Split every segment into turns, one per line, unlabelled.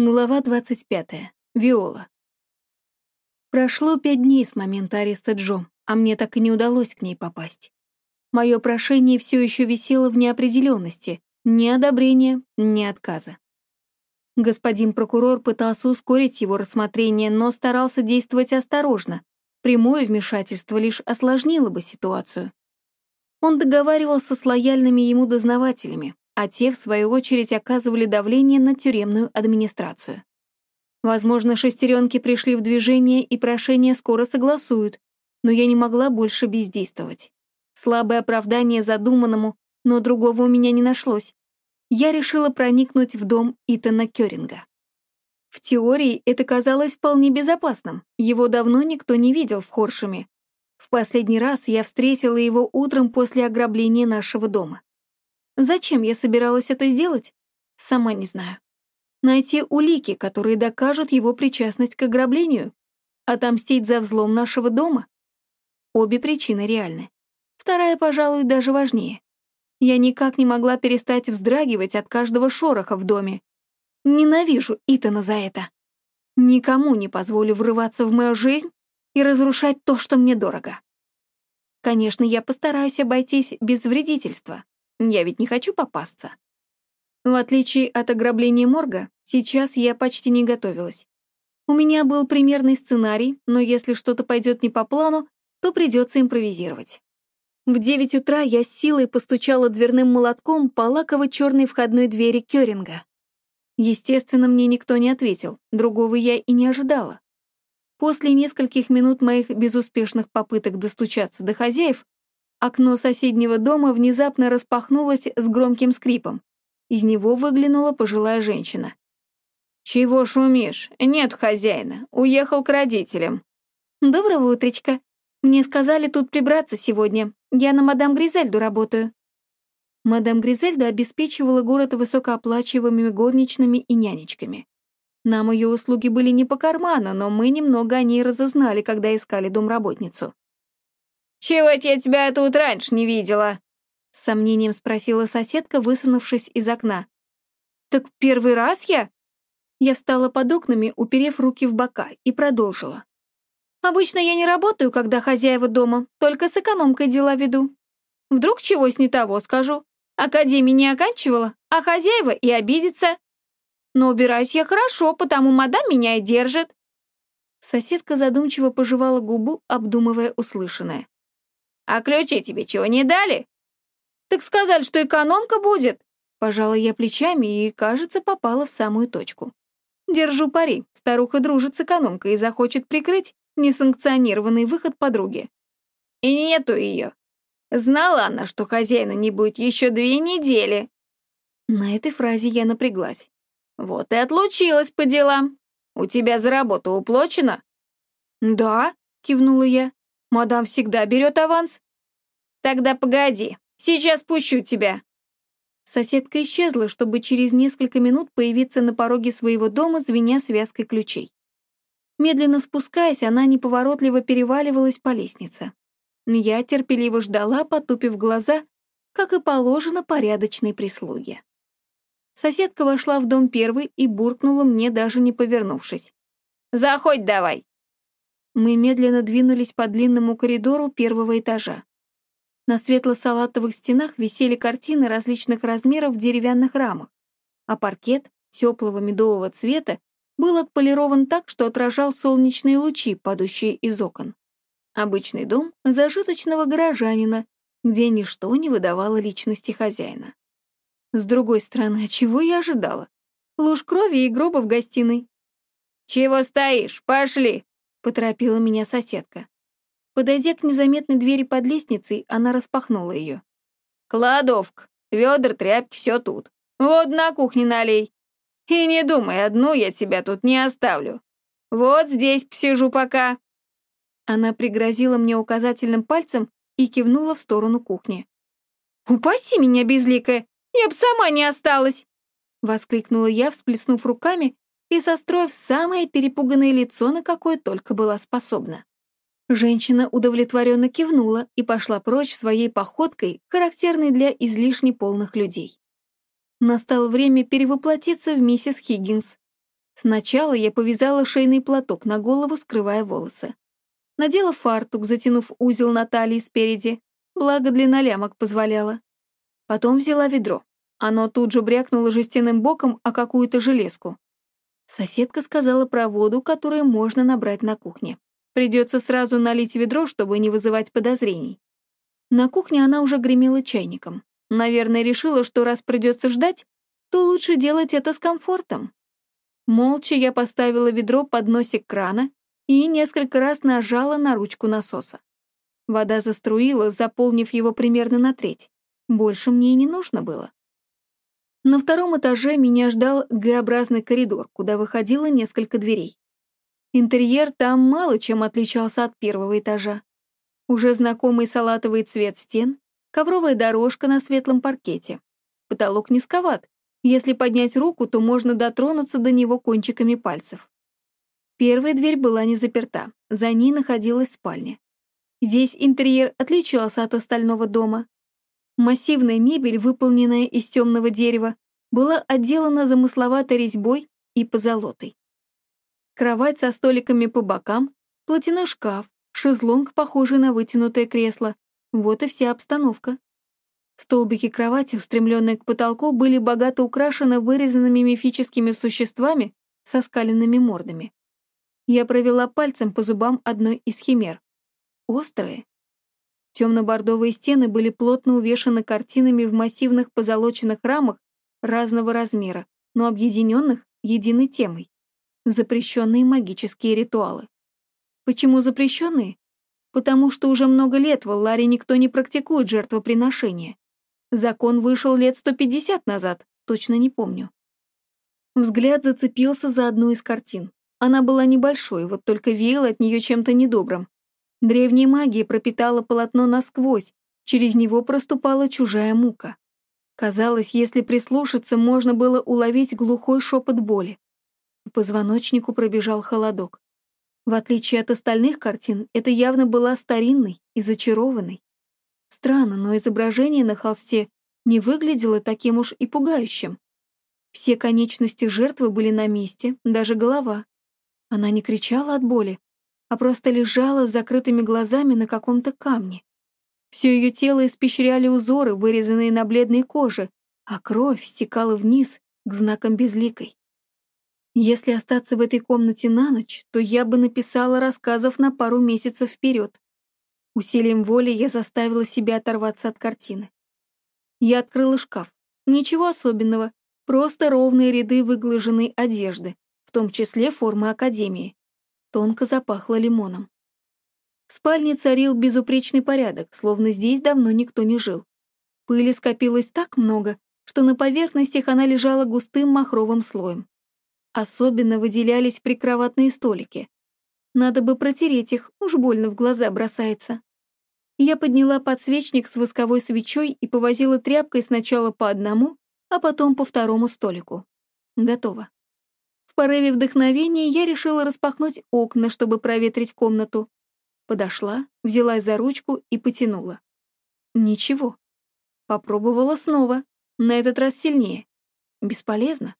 Глава 25. Виола. Прошло пять дней с момента ареста Джо, а мне так и не удалось к ней попасть. Мое прошение все еще висело в неопределенности, ни одобрения, ни отказа. Господин прокурор пытался ускорить его рассмотрение, но старался действовать осторожно. Прямое вмешательство лишь осложнило бы ситуацию. Он договаривался с лояльными ему дознавателями, а те, в свою очередь, оказывали давление на тюремную администрацию. Возможно, шестеренки пришли в движение и прошение скоро согласуют, но я не могла больше бездействовать. Слабое оправдание задуманному, но другого у меня не нашлось. Я решила проникнуть в дом Итана Кёринга. В теории это казалось вполне безопасным, его давно никто не видел в Хоршеме. В последний раз я встретила его утром после ограбления нашего дома. Зачем я собиралась это сделать? Сама не знаю. Найти улики, которые докажут его причастность к ограблению? Отомстить за взлом нашего дома? Обе причины реальны. Вторая, пожалуй, даже важнее. Я никак не могла перестать вздрагивать от каждого шороха в доме. Ненавижу Итана за это. Никому не позволю врываться в мою жизнь и разрушать то, что мне дорого. Конечно, я постараюсь обойтись без вредительства, я ведь не хочу попасться. В отличие от ограбления морга, сейчас я почти не готовилась. У меня был примерный сценарий, но если что-то пойдет не по плану, то придется импровизировать. В девять утра я с силой постучала дверным молотком по лаково-черной входной двери Кёринга. Естественно, мне никто не ответил, другого я и не ожидала. После нескольких минут моих безуспешных попыток достучаться до хозяев, Окно соседнего дома внезапно распахнулось с громким скрипом. Из него выглянула пожилая женщина. «Чего шумишь? Нет хозяина. Уехал к родителям».
«Доброго утречка. Мне сказали тут прибраться сегодня. Я на мадам Гризельду работаю».
Мадам Гризельда обеспечивала город высокооплачиваемыми горничными и нянечками. Нам ее услуги были не по карману, но мы немного о ней разузнали, когда искали домработницу.
«Чего я тебя тут раньше не видела?»
С сомнением спросила соседка, высунувшись из окна. «Так первый раз я?» Я встала под окнами, уперев руки в бока, и продолжила. «Обычно я не работаю, когда хозяева дома, только с экономкой дела веду. Вдруг чего-с не того скажу. Академии не оканчивала, а хозяева и обидится. Но убираюсь я хорошо, потому мадам меня и держит». Соседка задумчиво пожевала губу, обдумывая услышанное.
А ключи тебе чего не дали? Так сказали, что экономка будет.
Пожала я плечами и, кажется, попала в самую точку. Держу пари, старуха дружит с экономкой и захочет прикрыть несанкционированный выход подруги.
И нету ее. Знала она, что хозяина не будет еще две недели.
На этой фразе я напряглась.
Вот и отлучилась по делам. У тебя за работу уплочено?
Да, кивнула я. Мадам всегда берет аванс.
Тогда погоди, сейчас пущу тебя.
Соседка исчезла, чтобы через несколько минут появиться на пороге своего дома, звеня связкой ключей. Медленно спускаясь, она неповоротливо переваливалась по лестнице. Я терпеливо ждала, потупив глаза, как и положено порядочной прислуге. Соседка вошла в дом первой и буркнула мне, даже не повернувшись.
«Заходь давай!»
Мы медленно двинулись по длинному коридору первого этажа. На светло-салатовых стенах висели картины различных размеров в деревянных рамах, а паркет, теплого медового цвета, был отполирован так, что отражал солнечные лучи, падающие из окон. Обычный дом зажиточного горожанина, где ничто не выдавало личности хозяина. С другой стороны, чего я ожидала? Луж крови и гроба в гостиной.
«Чего стоишь? Пошли!»
— поторопила меня соседка. Подойдя к незаметной двери под лестницей, она распахнула ее.
«Кладовка, ведра, тряпки, все тут. Вот на кухне налей. И не думай, одну я тебя тут не оставлю. Вот здесь посижу пока».
Она пригрозила мне указательным пальцем и кивнула в сторону кухни.
«Упаси меня, безликая, я б сама не осталась!»
Воскликнула я, всплеснув руками и состроив самое перепуганное лицо, на какое только была способна. Женщина удовлетворенно кивнула и пошла прочь своей походкой, характерной для излишне полных людей. Настало время перевоплотиться в миссис Хиггинс. Сначала я повязала шейный платок на голову, скрывая волосы. Надела фартук, затянув узел на талии спереди, благо длина лямок позволяла. Потом взяла ведро. Оно тут же брякнуло жестяным боком о какую-то железку. Соседка сказала про воду, которую можно набрать на кухне. Придется сразу налить ведро, чтобы не вызывать подозрений. На кухне она уже гремела чайником. Наверное, решила, что раз придется ждать, то лучше делать это с комфортом. Молча я поставила ведро под носик крана и несколько раз нажала на ручку насоса. Вода заструила, заполнив его примерно на треть. Больше мне и не нужно было. На втором этаже меня ждал Г-образный коридор, куда выходило несколько дверей. Интерьер там мало чем отличался от первого этажа. Уже знакомый салатовый цвет стен, ковровая дорожка на светлом паркете. Потолок низковат. Если поднять руку, то можно дотронуться до него кончиками пальцев. Первая дверь была не заперта, за ней находилась спальня. Здесь интерьер отличался от остального дома. Массивная мебель, выполненная из темного дерева, была отделана замысловатой резьбой и позолотой. Кровать со столиками по бокам, платяной шкаф, шезлонг, похожий на вытянутое кресло. Вот и вся обстановка. Столбики кровати, устремленные к потолку, были богато украшены вырезанными мифическими существами со скаленными мордами. Я провела пальцем по зубам одной из химер. Острые, Темно-бордовые стены были плотно увешаны картинами в массивных позолоченных рамах разного размера, но объединенных единой темой — запрещенные магические ритуалы. Почему запрещенные? Потому что уже много лет в Алларе никто не практикует жертвоприношения. Закон вышел лет 150 назад, точно не помню. Взгляд зацепился за одну из картин. Она была небольшой, вот только веяла от нее чем-то недобрым. Древняя магия пропитала полотно насквозь, через него проступала чужая мука. Казалось, если прислушаться, можно было уловить глухой шепот боли. По позвоночнику пробежал холодок. В отличие от остальных картин, это явно была старинной и зачарованной. Странно, но изображение на холсте не выглядело таким уж и пугающим. Все конечности жертвы были на месте, даже голова. Она не кричала от боли, а просто лежала с закрытыми глазами на каком-то камне. Все ее тело испещряли узоры, вырезанные на бледной коже, а кровь стекала вниз к знакам безликой. Если остаться в этой комнате на ночь, то я бы написала рассказов на пару месяцев вперед. Усилием воли я заставила себя оторваться от картины. Я открыла шкаф. Ничего особенного, просто ровные ряды выглаженной одежды, в том числе формы академии. Тонко запахло лимоном. В спальне царил безупречный порядок, словно здесь давно никто не жил. Пыли скопилось так много, что на поверхностях она лежала густым махровым слоем. Особенно выделялись прикроватные столики. Надо бы протереть их, уж больно в глаза бросается. Я подняла подсвечник с восковой свечой и повозила тряпкой сначала по одному, а потом по второму столику. Готово порыве вдохновения я решила распахнуть окна, чтобы проветрить комнату. Подошла, взялась за ручку и потянула. Ничего. Попробовала снова, на этот раз сильнее. Бесполезно.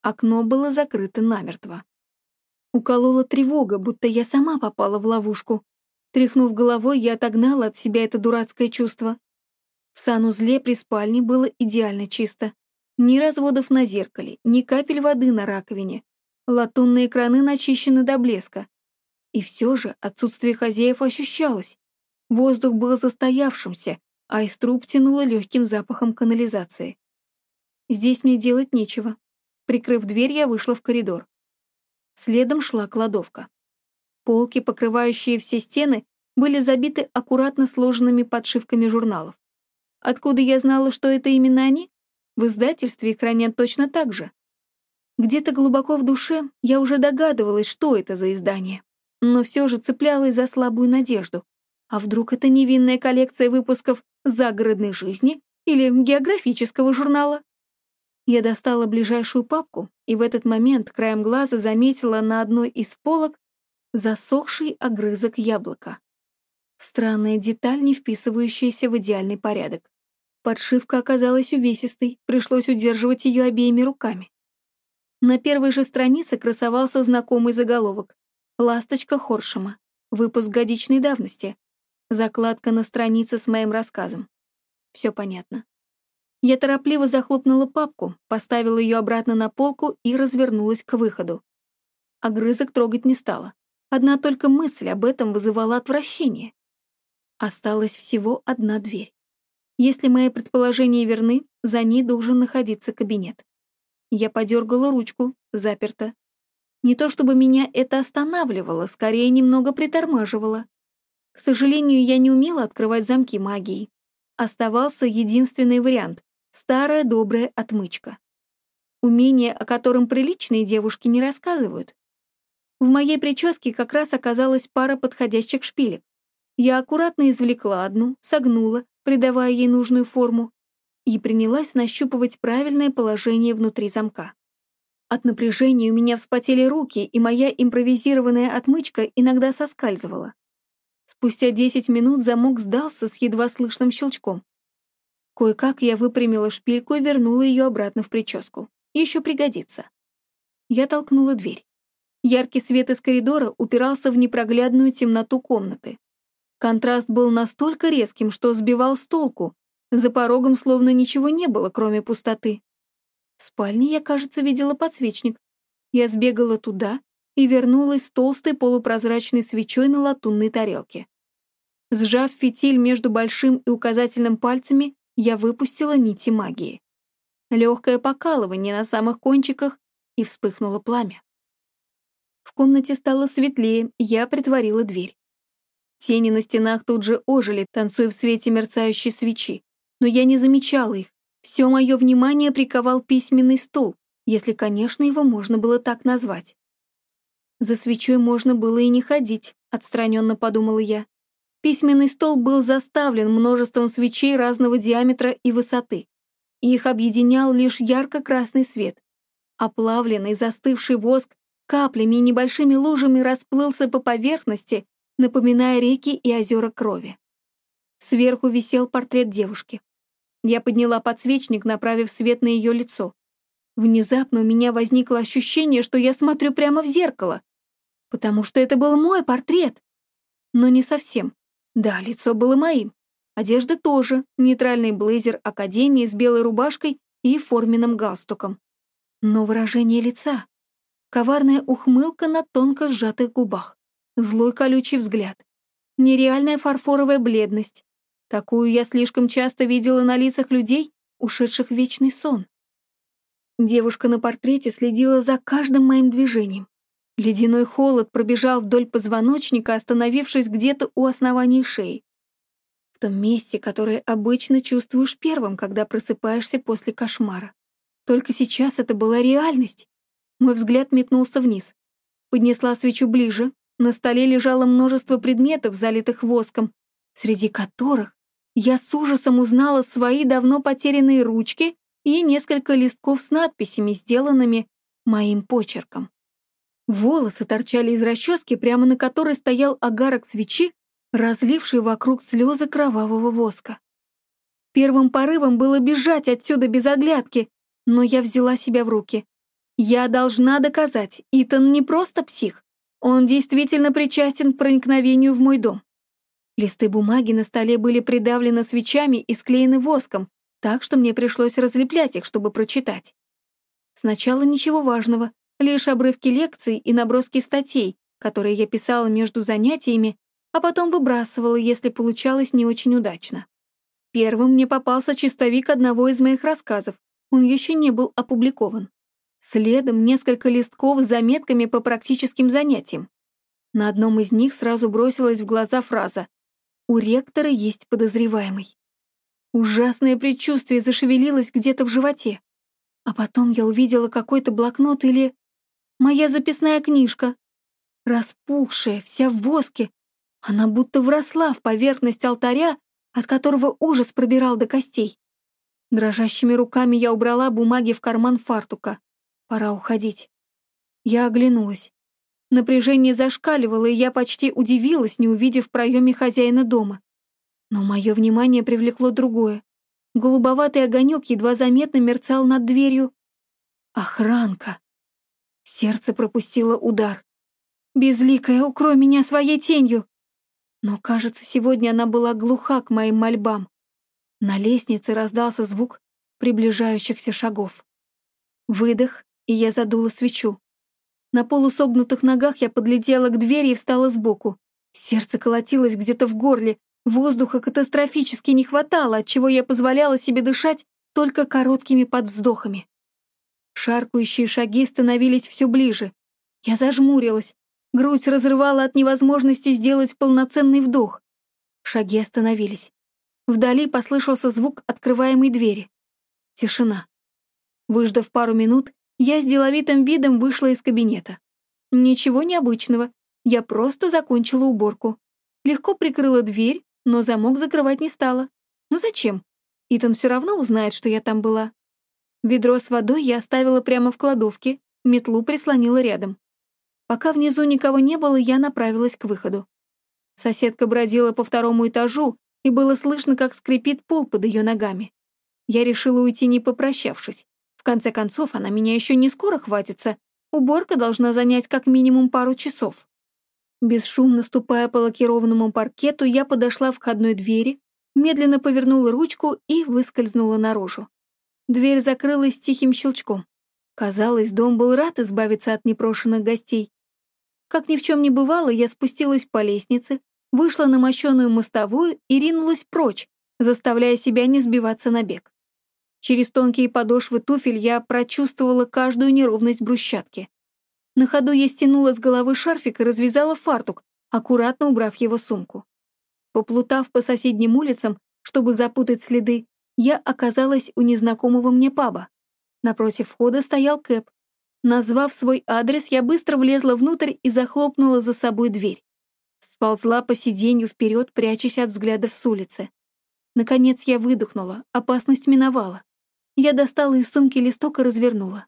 Окно было закрыто намертво. Уколола тревога, будто я сама попала в ловушку. Тряхнув головой, я отогнала от себя это дурацкое чувство. В санузле при спальне было идеально чисто. Ни разводов на зеркале, ни капель воды на раковине. Латунные краны начищены до блеска. И все же отсутствие хозяев ощущалось. Воздух был застоявшимся, а из труб тянуло легким запахом канализации. Здесь мне делать нечего. Прикрыв дверь, я вышла в коридор. Следом шла кладовка. Полки, покрывающие все стены, были забиты аккуратно сложенными подшивками журналов. Откуда я знала, что это именно они? В издательстве их хранят точно так же. Где-то глубоко в душе я уже догадывалась, что это за издание, но все же цеплялась за слабую надежду. А вдруг это невинная коллекция выпусков загородной жизни или географического журнала? Я достала ближайшую папку и в этот момент краем глаза заметила на одной из полок засохший огрызок яблока. Странная деталь, не вписывающаяся в идеальный порядок. Подшивка оказалась увесистой, пришлось удерживать ее обеими руками. На первой же странице красовался знакомый заголовок «Ласточка Хоршема. Выпуск годичной давности». Закладка на странице с моим рассказом. Все понятно. Я торопливо захлопнула папку, поставила ее обратно на полку и развернулась к выходу. Огрызок трогать не стала. Одна только мысль об этом вызывала отвращение. Осталась всего одна дверь. Если мои предположения верны, за ней должен находиться кабинет. Я подергала ручку, заперта. Не то чтобы меня это останавливало, скорее немного притормаживало. К сожалению, я не умела открывать замки магией. Оставался единственный вариант — старая добрая отмычка. Умение, о котором приличные девушки не рассказывают. В моей прическе как раз оказалась пара подходящих шпилек. Я аккуратно извлекла одну, согнула, придавая ей нужную форму, и принялась нащупывать правильное положение внутри замка. От напряжения у меня вспотели руки, и моя импровизированная отмычка иногда соскальзывала. Спустя 10 минут замок сдался с едва слышным щелчком. Кое-как я выпрямила шпильку и вернула ее обратно в прическу. Еще пригодится. Я толкнула дверь. Яркий свет из коридора упирался в непроглядную темноту комнаты. Контраст был настолько резким, что сбивал с толку, за порогом словно ничего не было, кроме пустоты. В спальне я, кажется, видела подсвечник. Я сбегала туда и вернулась с толстой полупрозрачной свечой на латунной тарелке. Сжав фитиль между большим и указательным пальцами, я выпустила нити магии. Легкое покалывание на самых кончиках, и вспыхнуло пламя. В комнате стало светлее, я притворила дверь. Тени на стенах тут же ожили, танцуя в свете мерцающей свечи но я не замечала их. Все мое внимание приковал письменный стол, если, конечно, его можно было так назвать. За свечой можно было и не ходить, отстраненно подумала я. Письменный стол был заставлен множеством свечей разного диаметра и высоты. их объединял лишь ярко-красный свет. Оплавленный застывший воск каплями и небольшими лужами расплылся по поверхности, напоминая реки и озера крови. Сверху висел портрет девушки. Я подняла подсвечник, направив свет на ее лицо. Внезапно у меня возникло ощущение, что я смотрю прямо в зеркало, потому что это был мой портрет. Но не совсем. Да, лицо было моим. Одежда тоже, нейтральный блейзер академии с белой рубашкой и форменным галстуком. Но выражение лица, коварная ухмылка на тонко сжатых губах, злой колючий взгляд, нереальная фарфоровая бледность, Такую я слишком часто видела на лицах людей, ушедших в вечный сон. Девушка на портрете следила за каждым моим движением. Ледяной холод пробежал вдоль позвоночника, остановившись где-то у основания шеи. В том месте, которое обычно чувствуешь первым, когда просыпаешься после кошмара. Только сейчас это была реальность. Мой взгляд метнулся вниз. Поднесла свечу ближе. На столе лежало множество предметов, залитых воском, среди которых я с ужасом узнала свои давно потерянные ручки и несколько листков с надписями, сделанными моим почерком. Волосы торчали из расчески, прямо на которой стоял огарок свечи, разливший вокруг слезы кровавого воска. Первым порывом было бежать отсюда без оглядки, но я взяла себя в руки. Я должна доказать, Итан не просто псих. Он действительно причастен к проникновению в мой дом. Листы бумаги на столе были придавлены свечами и склеены воском, так что мне пришлось разлеплять их, чтобы прочитать. Сначала ничего важного, лишь обрывки лекций и наброски статей, которые я писала между занятиями, а потом выбрасывала, если получалось не очень удачно. Первым мне попался чистовик одного из моих рассказов, он еще не был опубликован. Следом несколько листков с заметками по практическим занятиям. На одном из них сразу бросилась в глаза фраза у ректора есть подозреваемый. Ужасное предчувствие зашевелилось где-то в животе. А потом я увидела какой-то блокнот или... Моя записная книжка. Распухшая, вся в воске. Она будто вросла в поверхность алтаря, от которого ужас пробирал до костей. Дрожащими руками я убрала бумаги в карман фартука. Пора уходить. Я оглянулась. Напряжение зашкаливало, и я почти удивилась, не увидев в проеме хозяина дома. Но мое внимание привлекло другое. Голубоватый огонек едва заметно мерцал над дверью. Охранка. Сердце пропустило удар. «Безликая, укрой меня своей тенью!» Но, кажется, сегодня она была глуха к моим мольбам. На лестнице раздался звук приближающихся шагов. Выдох, и я задула свечу. На полусогнутых ногах я подлетела к двери и встала сбоку. Сердце колотилось где-то в горле, воздуха катастрофически не хватало, отчего я позволяла себе дышать только короткими подвздохами. Шаркающие шаги становились все ближе. Я зажмурилась. Грудь разрывала от невозможности сделать полноценный вдох. Шаги остановились. Вдали послышался звук открываемой двери. Тишина. Выждав пару минут, я с деловитым видом вышла из кабинета. Ничего необычного, я просто закончила уборку. Легко прикрыла дверь, но замок закрывать не стала. Ну зачем? Итан все равно узнает, что я там была. Ведро с водой я оставила прямо в кладовке, метлу прислонила рядом. Пока внизу никого не было, я направилась к выходу. Соседка бродила по второму этажу, и было слышно, как скрипит пол под ее ногами. Я решила уйти, не попрощавшись. Конце концов, она меня еще не скоро хватится. Уборка должна занять как минимум пару часов. Бесшумно ступая по лакированному паркету, я подошла к входной двери, медленно повернула ручку и выскользнула наружу. Дверь закрылась тихим щелчком. Казалось, дом был рад избавиться от непрошенных гостей. Как ни в чем не бывало, я спустилась по лестнице, вышла на мощеную мостовую и ринулась прочь, заставляя себя не сбиваться на бег. Через тонкие подошвы туфель я прочувствовала каждую неровность брусчатки. На ходу я стянула с головы шарфик и развязала фартук, аккуратно убрав его сумку. Поплутав по соседним улицам, чтобы запутать следы, я оказалась у незнакомого мне паба. Напротив входа стоял Кэп. Назвав свой адрес, я быстро влезла внутрь и захлопнула за собой дверь. Сползла по сиденью вперед, прячась от взглядов с улицы. Наконец я выдохнула, опасность миновала. Я достала из сумки листок и развернула.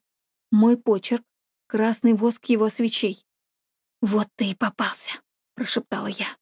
Мой почерк, красный воск его свечей. «Вот ты и попался», — прошептала я.